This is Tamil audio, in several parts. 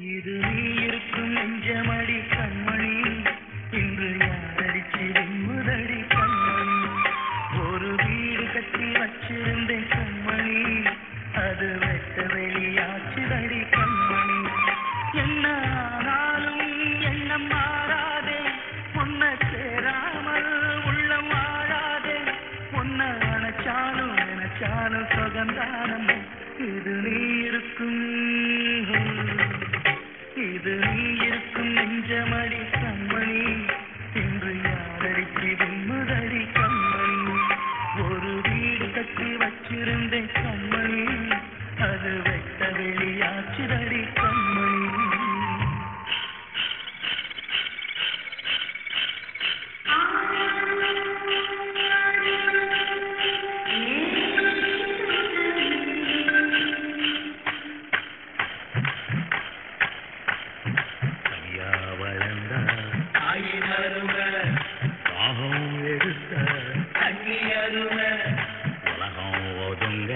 இது நீ இருக்கும் நெஞ்சமடி கண்மணி. இன்று யாரடிச்சு வெண்முதடி கண்மணி? ஒரு வீடு கட்டி வச்சிருந்தேன் கண்மணி. அது வெட்ட வெளியாச்சுதடி கண்மணி. என்ன ஆனாலும் எண்ணம் மாறாதே. பொண்ண சேராமல் உள்ளம் வாழாதே. பொண்ண அணைச்சாலும் நினைச்சாலும் இது நீ இருக்கும் நெஞ்சமடி. உலகம் ஒதுங்க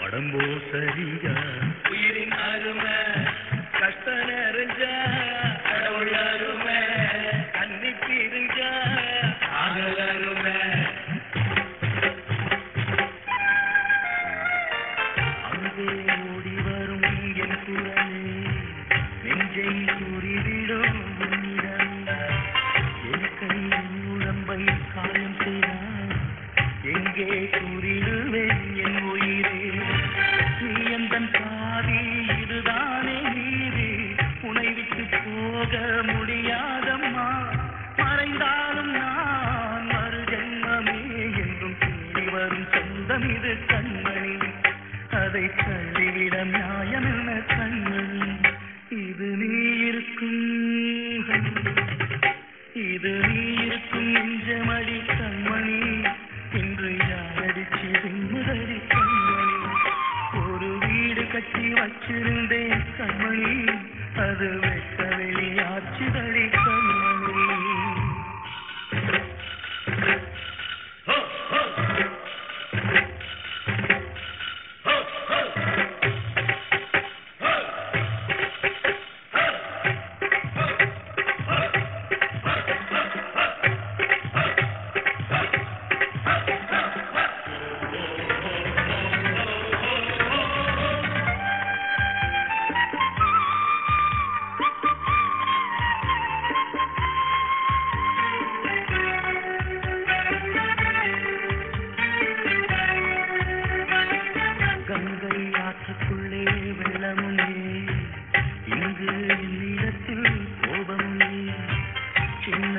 உடம்போ சரியா கஷ்ட நிறைஞ்ச கண்ணி பிரிஞ்ச அங்கே ஓடி வரும் என் குரலே. நெஞ்சை கூறிவிடும் அதை தள்ளிவிட நியாயமென கண்ணன்? இது நீ இருக்கும் இது நீ இருக்கும் நெஞ்சமடி கண்மணி. இன்று யாரடிச்சு விண்முதடி கண்மணி? ஒரு வீடு கட்டி வச்சிருந்தேன் கண்மணி. அது வெட்ட வெளியாச்சுதடி கண்மணி.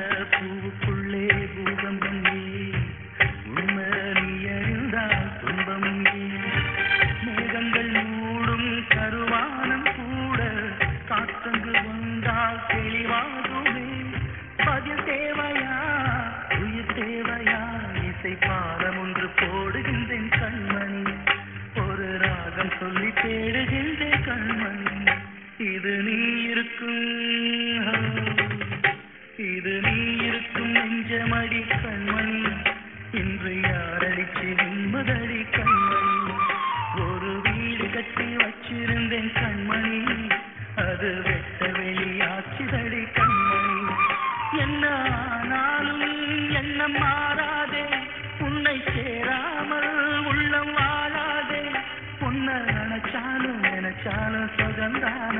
பூவுக்குள்ளே பூகம்பம் ஏ உண்மை இன்று நிம்மதடி கண்மணி. ஒரு வீடு கட்டி வச்சிருந்தேன் கண்மணி. அது வெட்ட வெளியாச்சுதடி கண்மணி. என்ன ஆனாலும் எண்ணம் மாறாதே. உன்னை சேராமல் உள்ளம் வாழாதே. உன்னை நினைச்சாலும் நினைச்சாலும் சுகந்தா